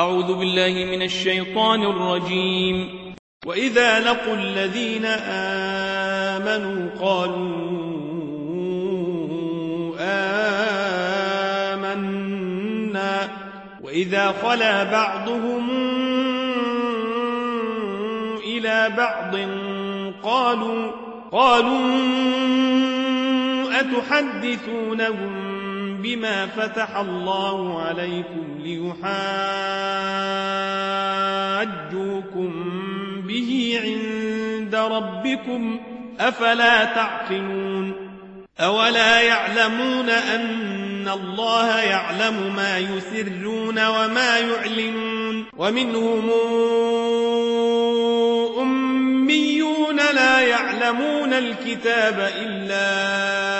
أعوذ بالله من الشيطان الرجيم. وإذا لقوا الذين آمنوا قالوا آمنا. وإذا خلا بعضهم إلى بعض قالوا قالوا أتحدثونهم بما فتح الله عليكم ليحاجوكم به عند ربكم أفلا تعقلون أولا يعلمون أن الله يعلم ما يسرون وما يعلنون ومنهم أميون لا يعلمون الكتاب إلا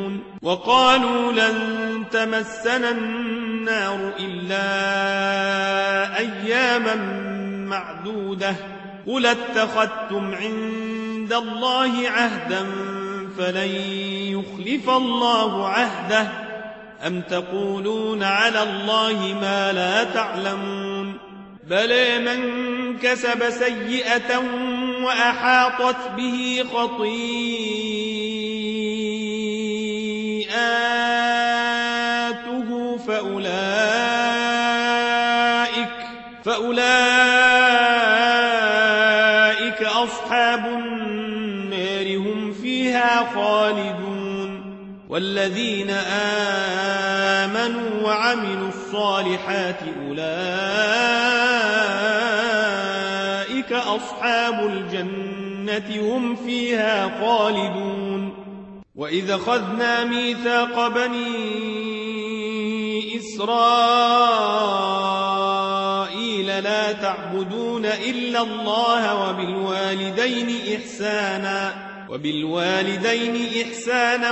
وقالوا لن تمسنا النار إلا أياما معدودة قل اتخذتم عند الله عهدا فلن يخلف الله عهده أم تقولون على الله ما لا تعلمون بلى من كسب سيئة وأحاطت به خطيئاته والذين آمنوا وعملوا الصالحات أولئك أصحاب الجنة هم فيها خالدون. وإذا خذنا ميثاق بني إسرائيل لا تعبدون إلا الله وبالوالدين إحسانا وبالوالدين إحسانا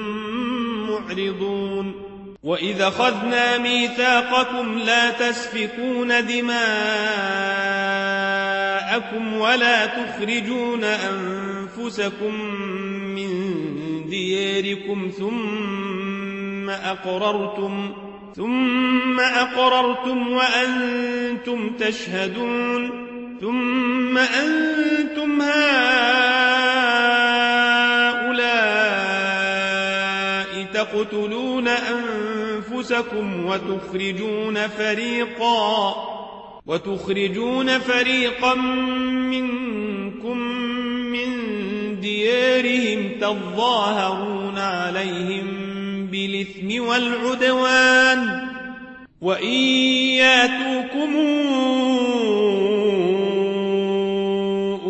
معرضون. وإذا خذنا ميثاقكم لا تسفكون دماءكم ولا تخرجون أنفسكم من دياركم ثم أقررتم ثم أقررتم وأنتم تشهدون ثم أنتم هؤلاء تقتلون أنفسكم وتخرجون فريقا وتخرجون فريقا منكم من ديارهم تظاهرون عليهم بالإثم والعدوان. وإن ياتوكم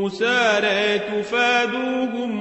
أسارى تفادوهم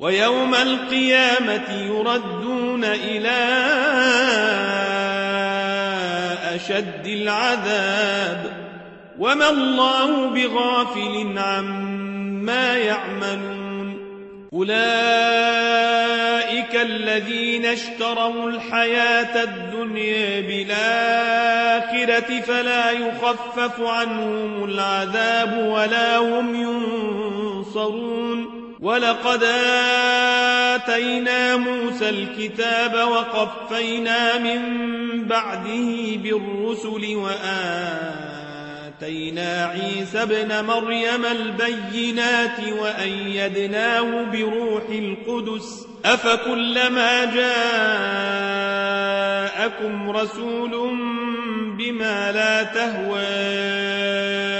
ويوم القيامة يردون إلى أشد العذاب وما الله بغافل عما يعملون أولئك الذين اشتروا الحياة الدنيا بالآخرة فلا يخفف عنهم العذاب ولا هم ينصرون ولقد آتينا موسى الكتاب وقفينا من بعده بالرسل وآتينا عيسى ابن مريم البينات وأيدناه بروح القدس. أفكلما جاءكم رسول بما لا تهوى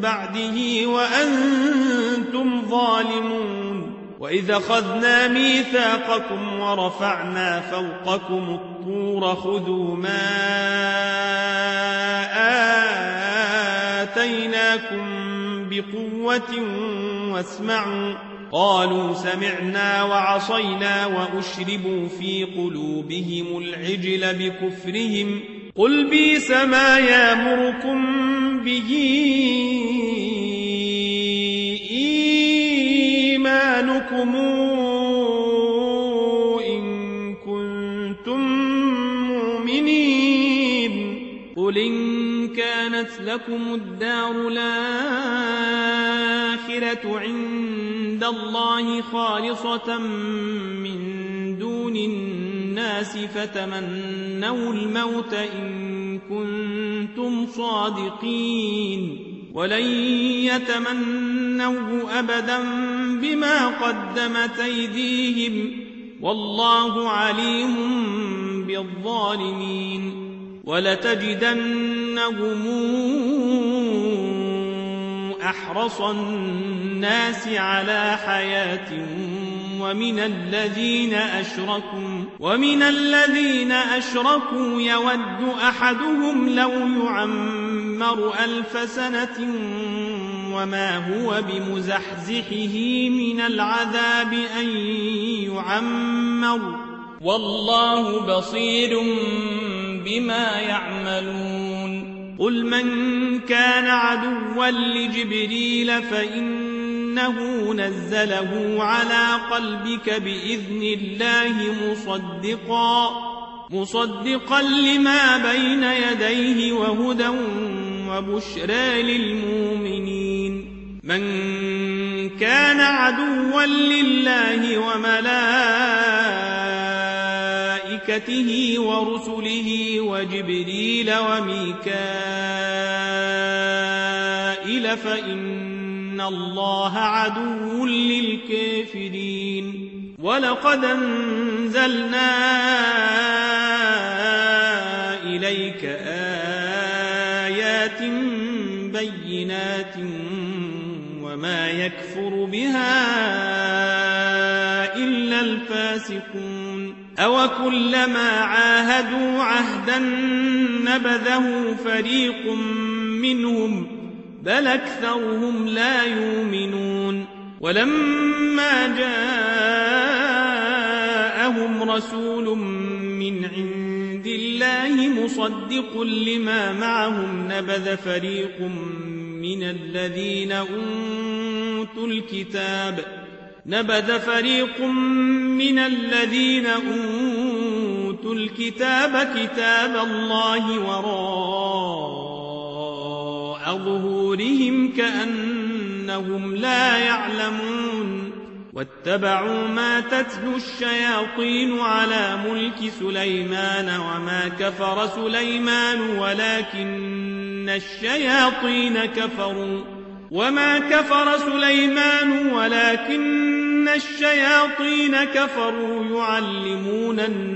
بعده وأنتم ظالمون وإذا خذنا ميثاقكم ورفعنا فوقكم الطور خذوا ما آتيناكم بقوة واسمعوا قالوا سمعنا وعصينا وأشربوا في قلوبهم العجل بكفرهم قل بيس ما يامركم به إيمانكم إن كنتم مؤمنين قل إن كانت لكم الدار الآخرة عند الله خالصة من الناس فتمنوا الموت إن كنتم صادقين. ولن يتمنوه أبدا بما قدمت أيديهم. والله عليم بالظالمين. ولتجدنهم أحرص الناس على حياة ومن الذين أشركوا ومن الذين أشركوا يود أحدهم لو يعمر ألف سنة وما هو بمزحزحه من العذاب أن يعمر. والله بصير بما يعملون. قل من كان عدوا لجبريل فإنه نزله على قلبك بإذن الله مصدقا مصدقا لما بين يديه وهدى وبشرى للمؤمنين. من كان عدوا لله وملائكته ورسله وجبريل وميكائيل فإن الله عدو للكافرين ولقد انزلنا إليك آيات بينات وما يكفر بها إلا الفاسقون أو كلما عاهدوا عهدا نبذه فريق منهم بل أكثرهم لا يؤمنون ولما جاءهم رسول من عند الله مصدق لما معهم نبذ فريق من الذين أوتوا الكتاب نبذ فريق من الذين أوتوا الكتاب كتاب الله وراء ظهورهم كأنهم لا يعلمون. واتبعوا ما تتلو الشياطين على ملك سليمان وما كفر سليمان ولكن الشياطين كفروا. وما كفر سليمان ولكن الشياطين كفروا. يعلمون الناس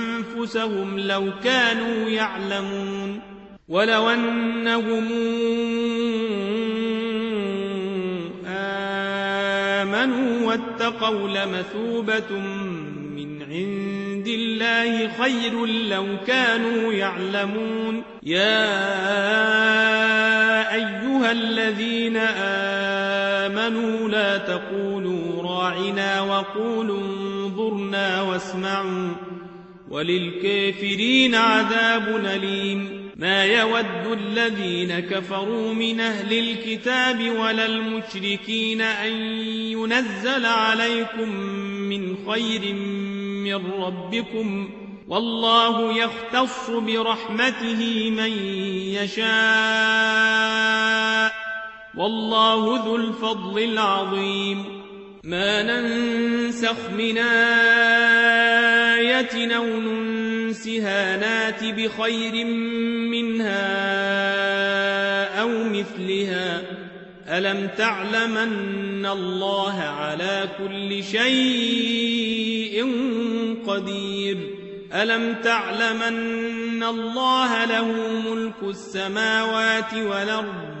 لو كانوا يعلمون ولو أنهم آمنوا واتقوا لمثوبة من عند الله خير لو كانوا يعلمون. يا أيها الذين آمنوا لا تقولوا راعنا وقولوا انظرنا واسمعوا. وللكافرين عذاب أليم. ما يود الذين كفروا من أهل الكتاب ولا المشركين أن ينزل عليكم من خير من ربكم. والله يختص برحمته من يشاء. والله ذو الفضل العظيم. ما ننسخ من آية أو ننسها نات بخير منها أو مثلها. ألم تعلم أن الله على كل شيء قدير؟ ألم تعلم أن الله له ملك السماوات والأرض؟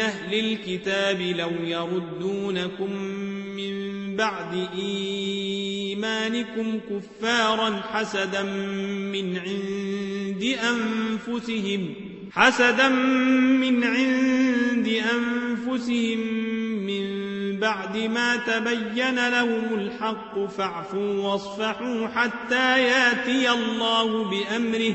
أهل الكتاب لو يردونكم من بعد إيمانكم كفارا حسدا من عند أنفسهم حسدا من عند أنفسهم من بعد ما تبين لهم الحق فاعفوا واصفحوا حتى ياتي الله بأمره.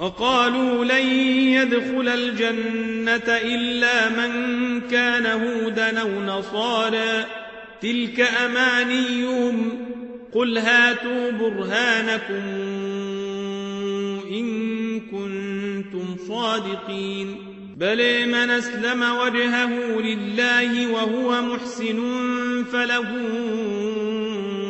وقالوا لن يدخل الجنة إلا من كان هودا أو نصارا تلك أمانيهم. قل هاتوا برهانكم إن كنتم صادقين. بل من أسلم وجهه لله وهو محسن فله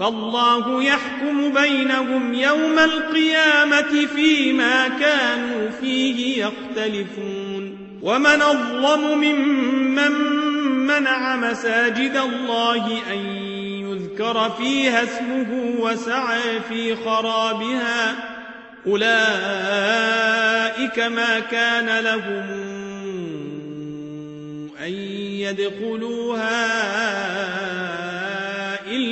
فالله يحكم بينهم يوم القيامة فيما كانوا فيه يختلفون. ومن أظلم ممن منع مساجد الله أن يذكر فيها اسمه وسعى في خرابها. أولئك ما كان لهم أن يدخلوها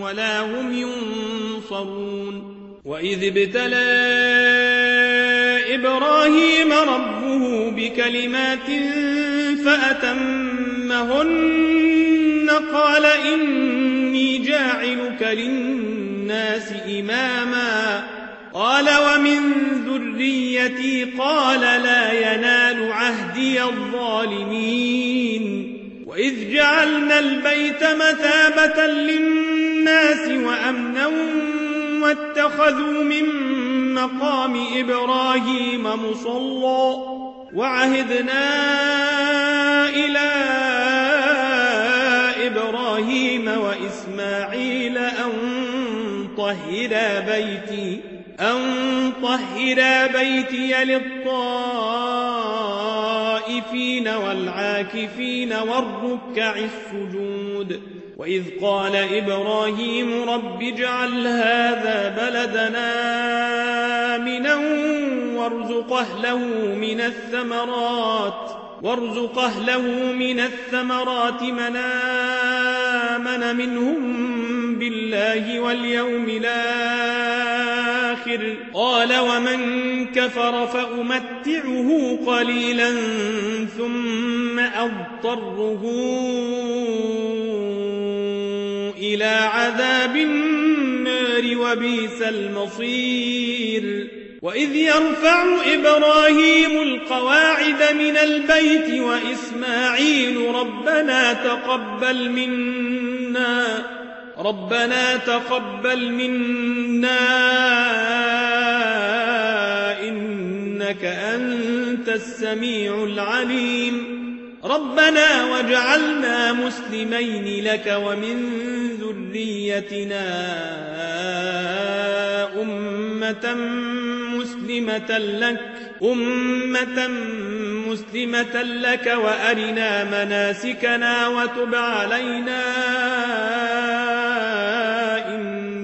ولا هم ينصرون. وإذ ابتلى إبراهيم ربه بكلمات فأتمهن قال إني جاعلك للناس إماما. قال ومن ذريتي؟ قال لا ينال عهدي الظالمين. وإذ جعلنا البيت مثابة للناس وأمنا واتخذوا من مقام إبراهيم مصلى وعهدنا إلى إبراهيم وإسماعيل أن طهر بيتي أن طهر بيتي للطائفين والعاكفين والركع السجود. وإذ قال إبراهيم رب اجعل هذا بلدنا آمنا وارزق أهله من الثمرات وارزق أهله من الثمرات من آمن منهم بالله واليوم الآخر. قال ومن كفر فأمتعه قليلا ثم أضطره. إلى عذاب النار وبيس المصير. وإذ يرفع إبراهيم القواعد من البيت وإسماعيل ربنا تقبل منا ربنا تقبل منا إنك أنت السميع العليم. ربنا واجعلنا مسلمين لك ومن ذريتنا أمة مسلمة لك أمة مسلمة لك وأرنا مناسكنا وتب علينا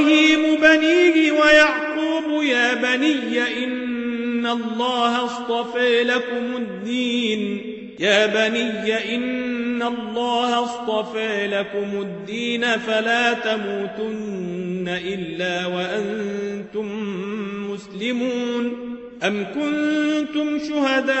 إبراهيم بنيه ويعقوب يا بني إن الله اصطفى لكم الدين. يا بني إن الله اصطفى لكم الدين فلا تموتن إلا وأنتم مسلمون. أم كنتم شهداء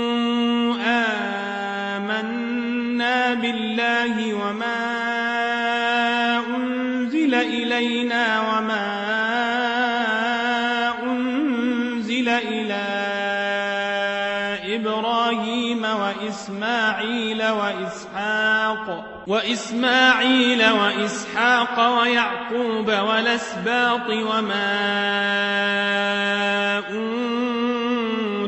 آمنا بالله وما أنزل إلينا وما أنزل إلى إبراهيم وإسماعيل وإسحاق وإسماعيل وإسحاق ويعقوب والأسباط وما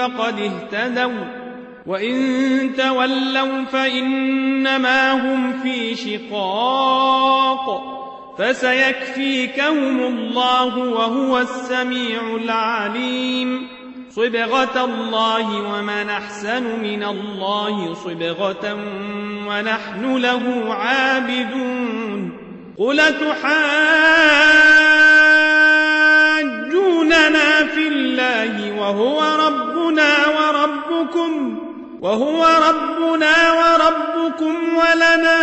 فقد اهتدوا. وإن تولوا فإنما هم في شقاق. فسيكفيكهم الله وهو السميع العليم. صبغة الله ومن أحسن من الله صبغة ونحن له عابدون. قل تحاجوننا في الله وهو ربنا وربكم وهو ربنا وربكم ولنا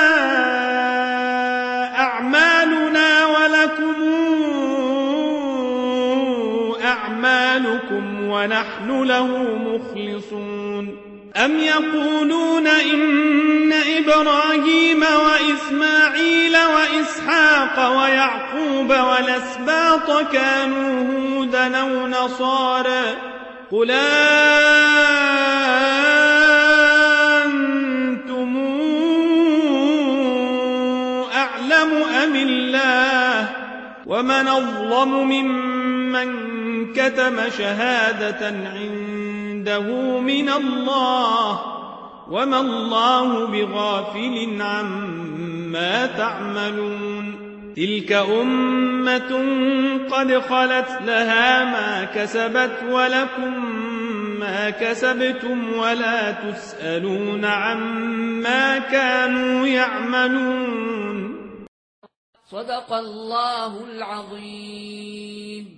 أعمالنا ولكم أعمالكم ونحن له مخلصون. أم يقولون إن إبراهيم وإسماعيل وإسحاق ويعقوب والأسباط كانوا هودا أو نصارى قل أنتم أعلم أم الله ومن أظلم ممن كتم شهادة عنده من الله وما الله بغافل عما تعملون تلك أمة قد خلت لها ما كسبت ولكم ما كسبتم ولا تسألون عما كانوا يعملون. صدق الله العظيم.